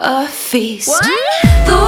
a feast. The